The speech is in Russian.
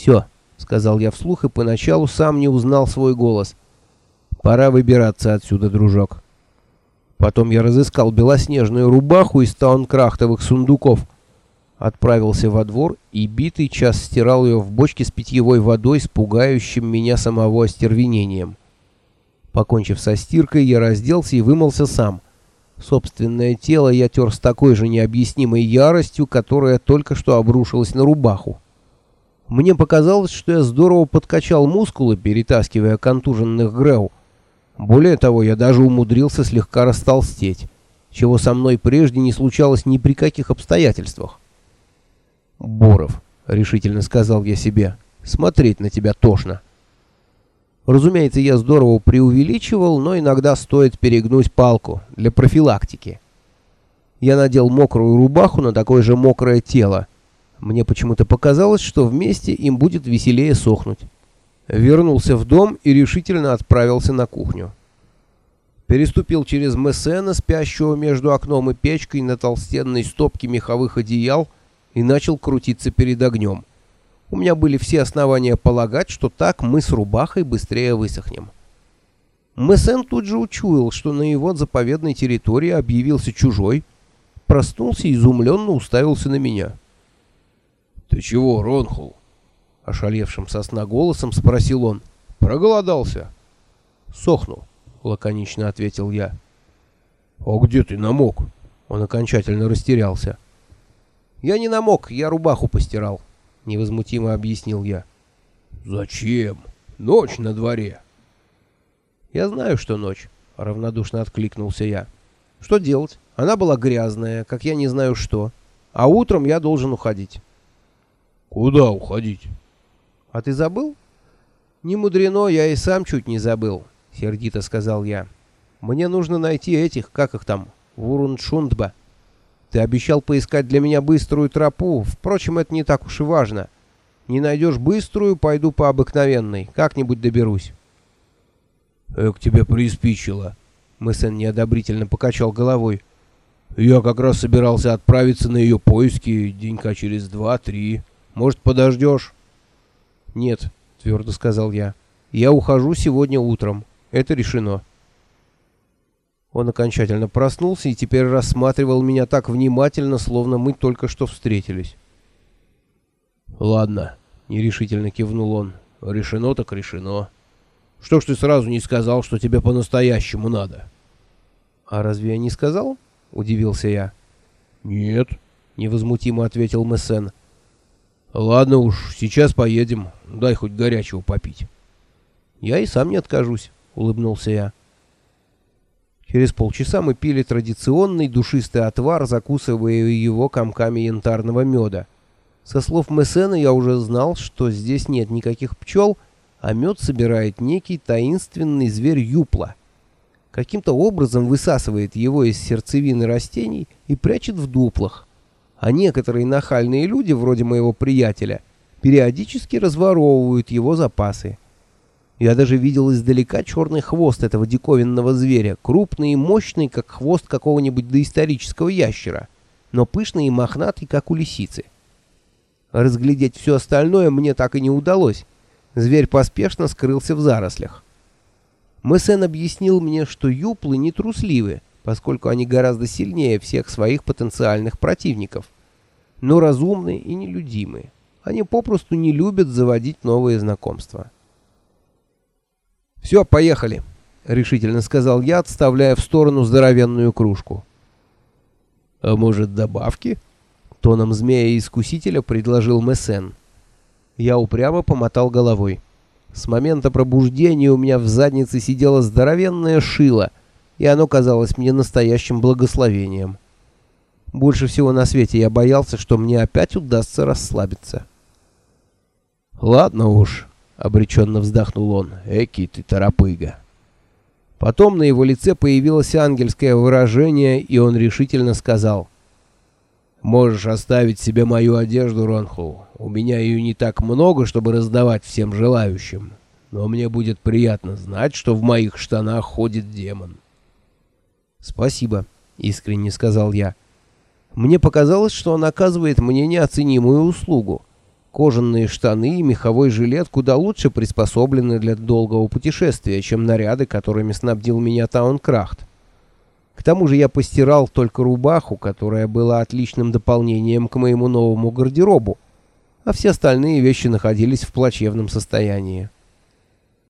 «Все», — сказал я вслух и поначалу сам не узнал свой голос. «Пора выбираться отсюда, дружок». Потом я разыскал белоснежную рубаху из таункрахтовых сундуков, отправился во двор и битый час стирал ее в бочке с питьевой водой с пугающим меня самого остервенением. Покончив со стиркой, я разделся и вымылся сам. Собственное тело я тер с такой же необъяснимой яростью, которая только что обрушилась на рубаху. Мне показалось, что я здорово подкачал мускулы, перетаскивая контуженных Грэу. Более того, я даже умудрился слегка растолстеть, чего со мной прежде не случалось ни при каких обстоятельствах. «Боров», — решительно сказал я себе, — «смотреть на тебя тошно». Разумеется, я здорово преувеличивал, но иногда стоит перегнуть палку для профилактики. Я надел мокрую рубаху на такое же мокрое тело. Мне почему-то показалось, что вместе им будет веселее сохнуть вернулся в дом и решительно отправился на кухню. Переступил через Мессена, спящего между окном и печкой на толстенной стопке меховых одеял, и начал крутиться перед огнем. У меня были все основания полагать, что так мы с рубахой быстрее высохнем. Мессен тут же учуял, что на его заповедной территории объявился чужой, проснулся и изумленно уставился на меня. «Ты чего, Ронхул?» — ошалевшим сосна голосом спросил он. «Проголодался?» «Сохну», — лаконично ответил я. «А где ты намок?» Он окончательно растерялся. «Я не намок, я рубаху постирал», — невозмутимо объяснил я. «Зачем? Ночь на дворе». «Я знаю, что ночь», — равнодушно откликнулся я. «Что делать? Она была грязная, как я не знаю что. А утром я должен уходить». «Куда уходить?» «А ты забыл?» «Не мудрено, я и сам чуть не забыл», — сердито сказал я. «Мне нужно найти этих, как их там, Вуруншундба. Ты обещал поискать для меня быструю тропу, впрочем, это не так уж и важно. Не найдешь быструю, пойду по обыкновенной, как-нибудь доберусь». «Эк, тебе приспичило», — Мэсэн неодобрительно покачал головой. «Я как раз собирался отправиться на ее поиски денька через два-три. Может, подождешь?» «Нет», — твердо сказал я. «Я ухожу сегодня утром. Это решено». Он окончательно проснулся и теперь рассматривал меня так внимательно, словно мы только что встретились. «Ладно», — нерешительно кивнул он. «Решено так решено. Что ж ты сразу не сказал, что тебе по-настоящему надо?» «А разве я не сказал?» — удивился я. «Нет», — невозмутимо ответил Мессен. Ладно уж, сейчас поедем. Дай хоть горячего попить. Я и сам не откажусь, улыбнулся я. Через полчаса мы пили традиционный душистый отвар, закусывая его комками янтарного меда. Со слов Мессена я уже знал, что здесь нет никаких пчел, а мед собирает некий таинственный зверь юпла. Каким-то образом высасывает его из сердцевины растений и прячет в дуплах а некоторые нахальные люди, вроде моего приятеля, периодически разворовывают его запасы. Я даже видел издалека черный хвост этого диковинного зверя, крупный и мощный, как хвост какого-нибудь доисторического ящера, но пышный и мохнатый, как у лисицы. Разглядеть все остальное мне так и не удалось. Зверь поспешно скрылся в зарослях. Мессен объяснил мне, что юплы не трусливы, поскольку они гораздо сильнее всех своих потенциальных противников, но разумны и нелюдимы. Они попросту не любят заводить новые знакомства. «Все, поехали», — решительно сказал я, отставляя в сторону здоровенную кружку. «А может, добавки?» — тоном змея-искусителя предложил Мессен. Я упрямо помотал головой. С момента пробуждения у меня в заднице сидела здоровенная шила — и оно казалось мне настоящим благословением. Больше всего на свете я боялся, что мне опять удастся расслабиться. «Ладно уж», — обреченно вздохнул он, — «эки ты торопыга». Потом на его лице появилось ангельское выражение, и он решительно сказал. «Можешь оставить себе мою одежду, Ронхул. У меня ее не так много, чтобы раздавать всем желающим. Но мне будет приятно знать, что в моих штанах ходит демон». «Спасибо», — искренне сказал я. Мне показалось, что он оказывает мне неоценимую услугу. Кожаные штаны и меховой жилет куда лучше приспособлены для долгого путешествия, чем наряды, которыми снабдил меня Таункрахт. К тому же я постирал только рубаху, которая была отличным дополнением к моему новому гардеробу, а все остальные вещи находились в плачевном состоянии.